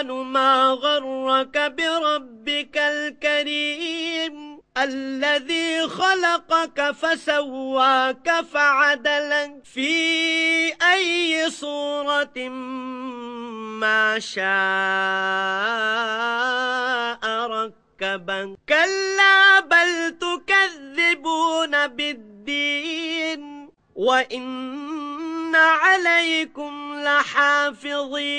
الإنسان ما غرك بربك الكريم الذي خلقك فسواك فعدلك في أي صورة ما شاء ركبا كلا بل تكذبون بالدين وإن عليكم لحافظين